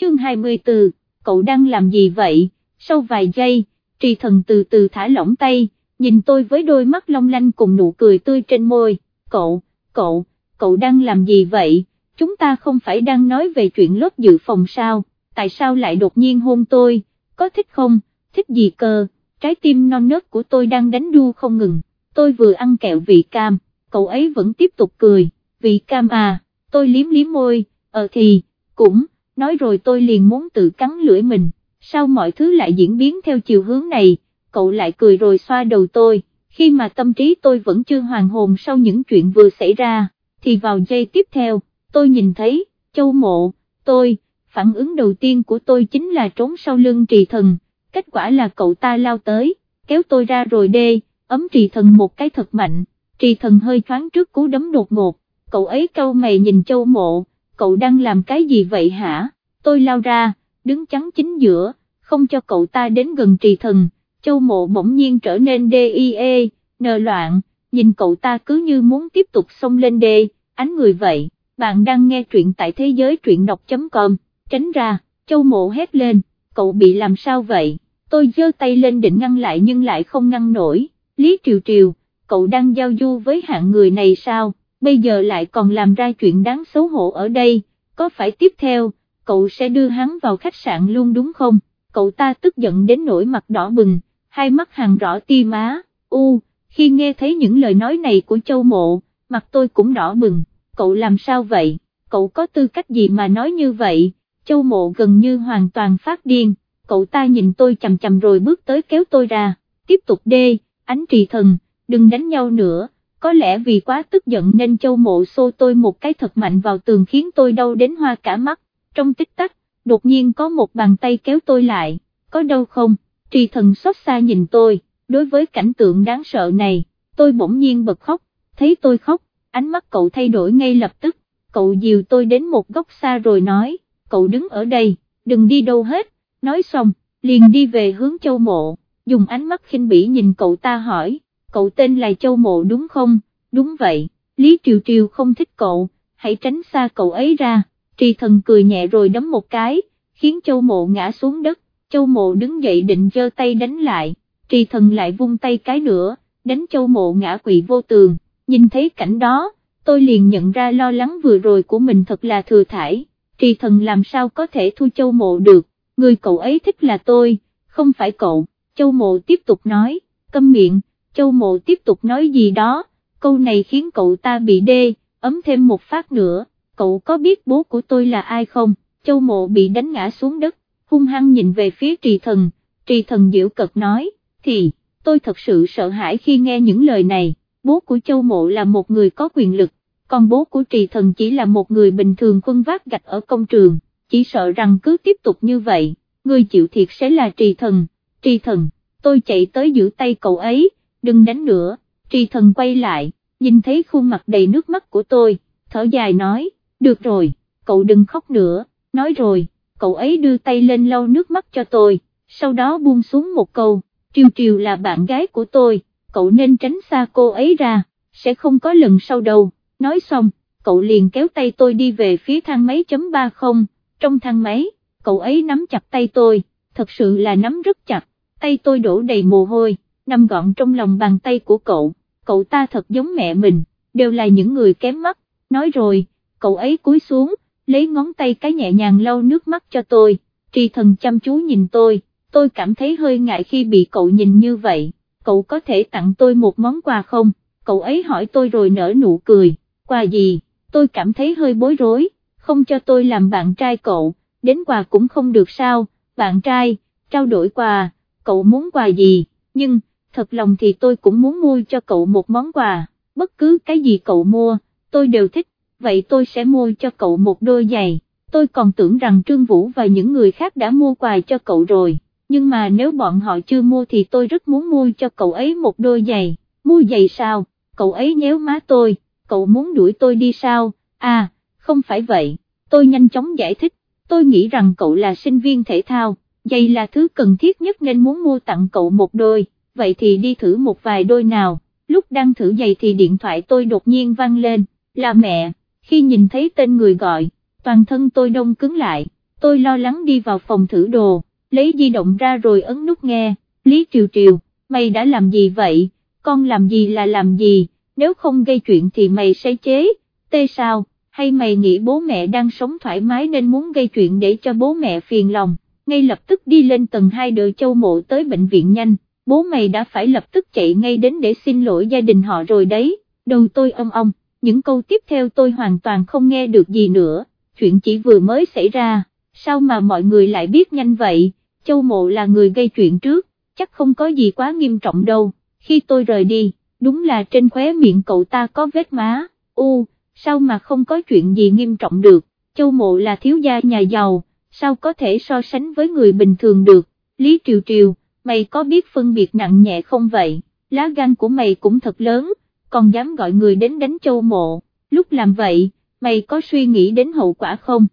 chương 24, cậu đang làm gì vậy, sau vài giây, trì thần từ từ thả lỏng tay, nhìn tôi với đôi mắt long lanh cùng nụ cười tươi trên môi, cậu, cậu, cậu đang làm gì vậy, chúng ta không phải đang nói về chuyện lớp dự phòng sao, tại sao lại đột nhiên hôn tôi, có thích không, thích gì cơ, trái tim non nớt của tôi đang đánh đu không ngừng, tôi vừa ăn kẹo vị cam, cậu ấy vẫn tiếp tục cười, vị cam à, tôi liếm liếm môi, ờ thì, cũng, nói rồi tôi liền muốn tự cắn lưỡi mình, sao mọi thứ lại diễn biến theo chiều hướng này, cậu lại cười rồi xoa đầu tôi, khi mà tâm trí tôi vẫn chưa hoàn hồn sau những chuyện vừa xảy ra, thì vào giây tiếp theo, tôi nhìn thấy, châu mộ, tôi, phản ứng đầu tiên của tôi chính là trốn sau lưng trì thần, kết quả là cậu ta lao tới, kéo tôi ra rồi đê, ấm trì thần một cái thật mạnh, trì thần hơi thoáng trước cú đấm đột ngột, cậu ấy cau mày nhìn châu mộ, cậu đang làm cái gì vậy hả, tôi lao ra, đứng chắn chính giữa, không cho cậu ta đến gần trì thần, châu mộ bỗng nhiên trở nên DIE, nờ loạn, nhìn cậu ta cứ như muốn tiếp tục xông lên đê, ánh người vậy, bạn đang nghe truyện tại thế giới truyện đọc.com, tránh ra, châu mộ hét lên, cậu bị làm sao vậy, tôi giơ tay lên định ngăn lại nhưng lại không ngăn nổi, Lý Triều Triều, cậu đang giao du với hạng người này sao, bây giờ lại còn làm ra chuyện đáng xấu hổ ở đây, có phải tiếp theo, cậu sẽ đưa hắn vào khách sạn luôn đúng không, cậu ta tức giận đến nỗi mặt đỏ bừng, hai mắt hàng rõ ti má, u, khi nghe thấy những lời nói này của châu mộ, mặt tôi cũng đỏ bừng, cậu làm sao vậy, cậu có tư cách gì mà nói như vậy, châu mộ gần như hoàn toàn phát điên, cậu ta nhìn tôi chầm chầm rồi bước tới kéo tôi ra, tiếp tục đê, ánh trì thần, đừng đánh nhau nữa, có lẽ vì quá tức giận nên châu mộ xô tôi một cái thật mạnh vào tường khiến tôi đau đến hoa cả mắt, trong tích tắc, đột nhiên có một bàn tay kéo tôi lại, có đâu không, trì thần xót xa nhìn tôi, đối với cảnh tượng đáng sợ này, tôi bỗng nhiên bật khóc, thấy tôi khóc, ánh mắt cậu thay đổi ngay lập tức, cậu dìu tôi đến một góc xa rồi nói, cậu đứng ở đây, đừng đi đâu hết, nói xong, liền đi về hướng châu mộ, dùng ánh mắt khinh bỉ nhìn cậu ta hỏi, cậu tên là châu mộ đúng không, đúng vậy, Lý Triều Triều không thích cậu, hãy tránh xa cậu ấy ra, trì thần cười nhẹ rồi đấm một cái, khiến châu mộ ngã xuống đất, châu mộ đứng dậy định giơ tay đánh lại, trì thần lại vung tay cái nữa, đánh châu mộ ngã quỵ vô tường, nhìn thấy cảnh đó, tôi liền nhận ra lo lắng vừa rồi của mình thật là thừa thải, trì thần làm sao có thể thu châu mộ được, người cậu ấy thích là tôi, không phải cậu, châu mộ tiếp tục nói, câm miệng, châu mộ tiếp tục nói gì đó, câu này khiến cậu ta bị đê, ấm thêm một phát nữa, cậu có biết bố của tôi là ai không, châu mộ bị đánh ngã xuống đất, hung hăng nhìn về phía trì thần, trì thần diễu cật nói, thì, tôi thật sự sợ hãi khi nghe những lời này, bố của châu mộ là một người có quyền lực, còn bố của trì thần chỉ là một người bình thường quân vác gạch ở công trường, chỉ sợ rằng cứ tiếp tục như vậy, người chịu thiệt sẽ là trì thần, trì thần, tôi chạy tới giữ tay cậu ấy, đừng đánh nữa, trì thần quay lại, nhìn thấy khuôn mặt đầy nước mắt của tôi, thở dài nói, được rồi, cậu đừng khóc nữa, nói rồi, cậu ấy đưa tay lên lau nước mắt cho tôi, sau đó buông xuống một câu, Triều Triều là bạn gái của tôi, cậu nên tránh xa cô ấy ra, sẽ không có lần sau đâu, nói xong, cậu liền kéo tay tôi đi về phía thang máy chấm 30, trong thang máy, cậu ấy nắm chặt tay tôi, thật sự là nắm rất chặt, tay tôi đổ đầy mồ hôi, nằm gọn trong lòng bàn tay của cậu, cậu ta thật giống mẹ mình, đều là những người kém mắt, nói rồi, cậu ấy cúi xuống, lấy ngón tay cái nhẹ nhàng lau nước mắt cho tôi, tri thần chăm chú nhìn tôi, tôi cảm thấy hơi ngại khi bị cậu nhìn như vậy, cậu có thể tặng tôi một món quà không, cậu ấy hỏi tôi rồi nở nụ cười, quà gì, tôi cảm thấy hơi bối rối, không cho tôi làm bạn trai cậu, đến quà cũng không được sao, bạn trai, trao đổi quà, cậu muốn quà gì, nhưng, thật lòng thì tôi cũng muốn mua cho cậu một món quà, bất cứ cái gì cậu mua, tôi đều thích, vậy tôi sẽ mua cho cậu một đôi giày, tôi còn tưởng rằng Trương Vũ và những người khác đã mua quà cho cậu rồi, nhưng mà nếu bọn họ chưa mua thì tôi rất muốn mua cho cậu ấy một đôi giày, mua giày sao, cậu ấy nhéo má tôi, cậu muốn đuổi tôi đi sao, à, không phải vậy, tôi nhanh chóng giải thích, tôi nghĩ rằng cậu là sinh viên thể thao, giày là thứ cần thiết nhất nên muốn mua tặng cậu một đôi, vậy thì đi thử một vài đôi nào, lúc đang thử giày thì điện thoại tôi đột nhiên vang lên, là mẹ, khi nhìn thấy tên người gọi, toàn thân tôi đông cứng lại, tôi lo lắng đi vào phòng thử đồ, lấy di động ra rồi ấn nút nghe, Lý Triều Triều, mày đã làm gì vậy, con làm gì là làm gì, nếu không gây chuyện thì mày sẽ chế, tê sao, hay mày nghĩ bố mẹ đang sống thoải mái nên muốn gây chuyện để cho bố mẹ phiền lòng, ngay lập tức đi lên tầng 2 đợi châu mộ tới bệnh viện nhanh, bố mày đã phải lập tức chạy ngay đến để xin lỗi gia đình họ rồi đấy, đầu tôi ông ông, những câu tiếp theo tôi hoàn toàn không nghe được gì nữa, chuyện chỉ vừa mới xảy ra, sao mà mọi người lại biết nhanh vậy, châu mộ là người gây chuyện trước, chắc không có gì quá nghiêm trọng đâu, khi tôi rời đi, đúng là trên khóe miệng cậu ta có vết má, u, sao mà không có chuyện gì nghiêm trọng được, châu mộ là thiếu gia nhà giàu, sao có thể so sánh với người bình thường được, Lý Triều Triều, mày có biết phân biệt nặng nhẹ không vậy, lá gan của mày cũng thật lớn, còn dám gọi người đến đánh châu mộ, lúc làm vậy, mày có suy nghĩ đến hậu quả không?